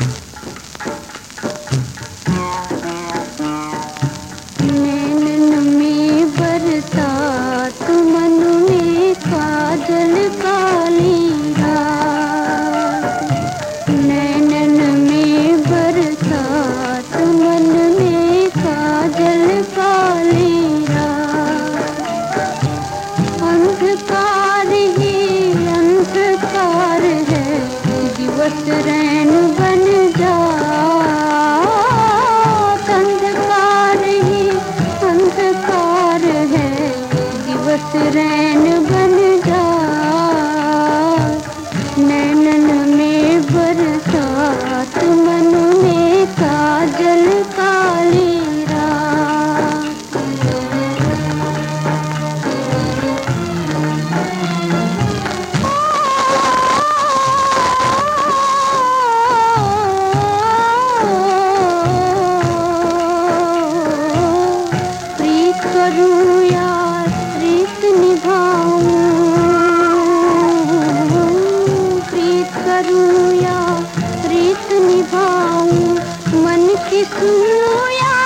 Mm-hmm. करूँ या में बरसात मन की 行くよ